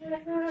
Gracias.